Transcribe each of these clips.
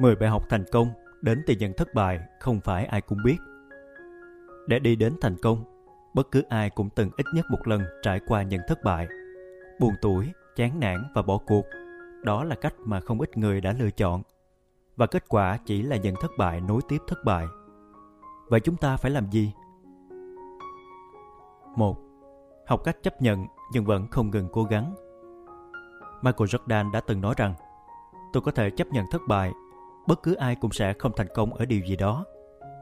10 bài học thành công đến từ những thất bại không phải ai cũng biết. Để đi đến thành công, bất cứ ai cũng từng ít nhất một lần trải qua những thất bại. Buồn tuổi, chán nản và bỏ cuộc. Đó là cách mà không ít người đã lựa chọn. Và kết quả chỉ là những thất bại nối tiếp thất bại. Vậy chúng ta phải làm gì? một Học cách chấp nhận nhưng vẫn không ngừng cố gắng. Michael Jordan đã từng nói rằng Tôi có thể chấp nhận thất bại bất cứ ai cũng sẽ không thành công ở điều gì đó,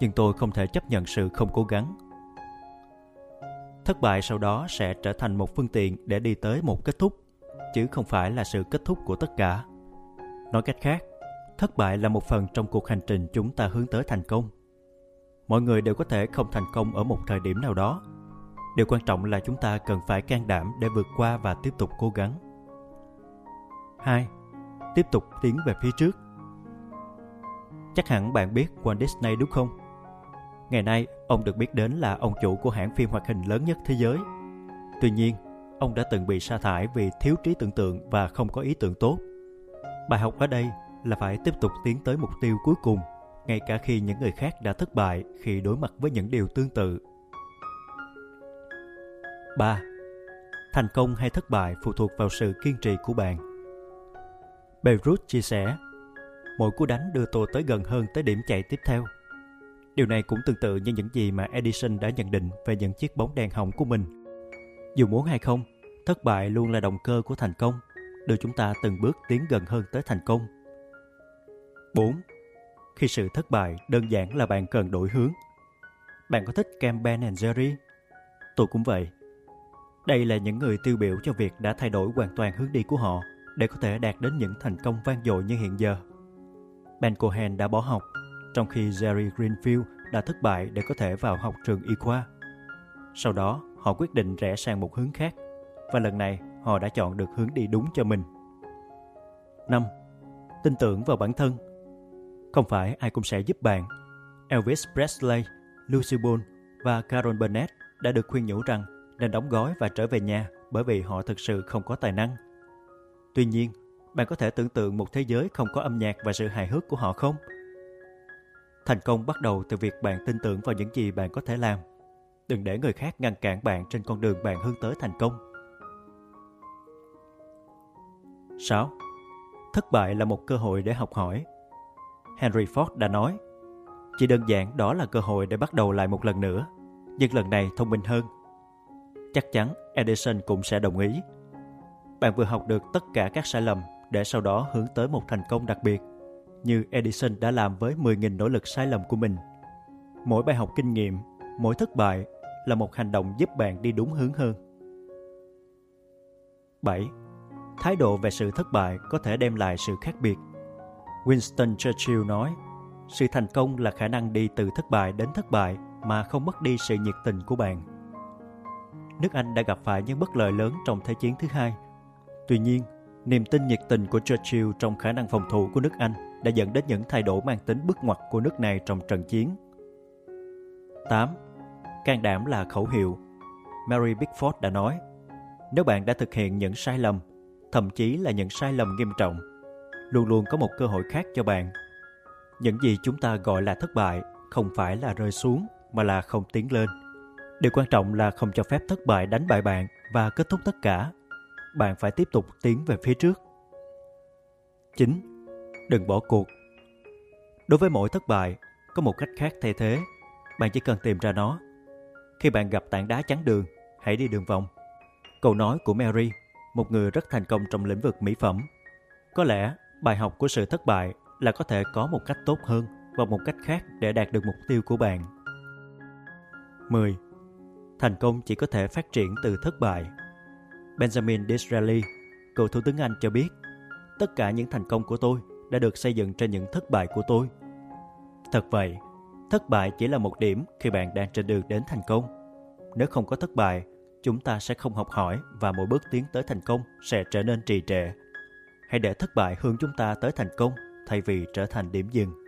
nhưng tôi không thể chấp nhận sự không cố gắng. Thất bại sau đó sẽ trở thành một phương tiện để đi tới một kết thúc, chứ không phải là sự kết thúc của tất cả. Nói cách khác, thất bại là một phần trong cuộc hành trình chúng ta hướng tới thành công. Mọi người đều có thể không thành công ở một thời điểm nào đó. Điều quan trọng là chúng ta cần phải can đảm để vượt qua và tiếp tục cố gắng. 2. Tiếp tục tiến về phía trước. Chắc hẳn bạn biết Walt Disney đúng không? Ngày nay, ông được biết đến là ông chủ của hãng phim hoạt hình lớn nhất thế giới. Tuy nhiên, ông đã từng bị sa thải vì thiếu trí tưởng tượng và không có ý tưởng tốt. Bài học ở đây là phải tiếp tục tiến tới mục tiêu cuối cùng, ngay cả khi những người khác đã thất bại khi đối mặt với những điều tương tự. 3. Thành công hay thất bại phụ thuộc vào sự kiên trì của bạn. Beirut chia sẻ mỗi cú đánh đưa tôi tới gần hơn tới điểm chạy tiếp theo. Điều này cũng tương tự như những gì mà Edison đã nhận định về những chiếc bóng đèn hỏng của mình. Dù muốn hay không, thất bại luôn là động cơ của thành công, đưa chúng ta từng bước tiến gần hơn tới thành công. 4. Khi sự thất bại đơn giản là bạn cần đổi hướng. Bạn có thích kem Ben Jerry? Tôi cũng vậy. Đây là những người tiêu biểu cho việc đã thay đổi hoàn toàn hướng đi của họ để có thể đạt đến những thành công vang dội như hiện giờ. Ben Cohen đã bỏ học, trong khi Jerry Greenfield đã thất bại để có thể vào học trường y khoa. Sau đó, họ quyết định rẽ sang một hướng khác, và lần này họ đã chọn được hướng đi đúng cho mình. 5. Tin tưởng vào bản thân Không phải ai cũng sẽ giúp bạn. Elvis Presley, Lucy Ball và Carol Burnett đã được khuyên nhủ rằng nên đóng gói và trở về nhà bởi vì họ thực sự không có tài năng. Tuy nhiên, bạn có thể tưởng tượng một thế giới không có âm nhạc và sự hài hước của họ không? Thành công bắt đầu từ việc bạn tin tưởng vào những gì bạn có thể làm. Đừng để người khác ngăn cản bạn trên con đường bạn hướng tới thành công. 6. Thất bại là một cơ hội để học hỏi. Henry Ford đã nói, chỉ đơn giản đó là cơ hội để bắt đầu lại một lần nữa, nhưng lần này thông minh hơn. Chắc chắn Edison cũng sẽ đồng ý. Bạn vừa học được tất cả các sai lầm để sau đó hướng tới một thành công đặc biệt, như Edison đã làm với 10.000 nỗ lực sai lầm của mình. Mỗi bài học kinh nghiệm, mỗi thất bại là một hành động giúp bạn đi đúng hướng hơn. 7. Thái độ về sự thất bại có thể đem lại sự khác biệt. Winston Churchill nói, sự thành công là khả năng đi từ thất bại đến thất bại mà không mất đi sự nhiệt tình của bạn. Nước Anh đã gặp phải những bất lợi lớn trong Thế chiến thứ hai. Tuy nhiên, Niềm tin nhiệt tình của Churchill trong khả năng phòng thủ của nước Anh đã dẫn đến những thay đổi mang tính bước ngoặt của nước này trong trận chiến. 8. Can đảm là khẩu hiệu. Mary Pickford đã nói, nếu bạn đã thực hiện những sai lầm, thậm chí là những sai lầm nghiêm trọng, luôn luôn có một cơ hội khác cho bạn. Những gì chúng ta gọi là thất bại không phải là rơi xuống mà là không tiến lên. Điều quan trọng là không cho phép thất bại đánh bại bạn và kết thúc tất cả bạn phải tiếp tục tiến về phía trước. 9. Đừng bỏ cuộc. Đối với mỗi thất bại, có một cách khác thay thế. Bạn chỉ cần tìm ra nó. Khi bạn gặp tảng đá chắn đường, hãy đi đường vòng. Câu nói của Mary, một người rất thành công trong lĩnh vực mỹ phẩm. Có lẽ bài học của sự thất bại là có thể có một cách tốt hơn và một cách khác để đạt được mục tiêu của bạn. 10. Thành công chỉ có thể phát triển từ thất bại. Benjamin Disraeli, cựu Thủ tướng Anh cho biết, tất cả những thành công của tôi đã được xây dựng trên những thất bại của tôi. Thật vậy, thất bại chỉ là một điểm khi bạn đang trên đường đến thành công. Nếu không có thất bại, chúng ta sẽ không học hỏi và mỗi bước tiến tới thành công sẽ trở nên trì trệ. Hãy để thất bại hướng chúng ta tới thành công thay vì trở thành điểm dừng.